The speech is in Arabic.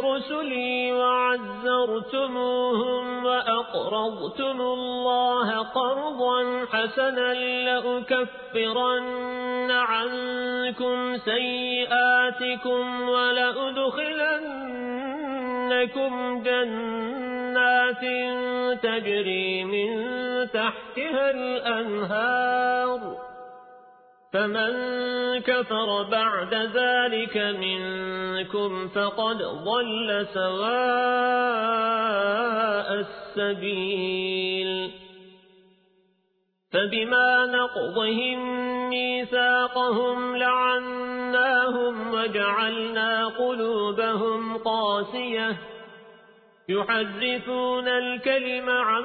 برسلي وعزرتموهم وأقرضتم الله قرضا حسنا لأكفرن عنكم سيئاتكم ولأدخلنكم جنات تجري من تحتها الأنهار فمن كفر بعد ذلك منكم فقد ضل سواء السبيل. فبما نقضهم ميثاقهم لعناهم وجعلنا قلوبهم قاسية. يحرفون الكلم عن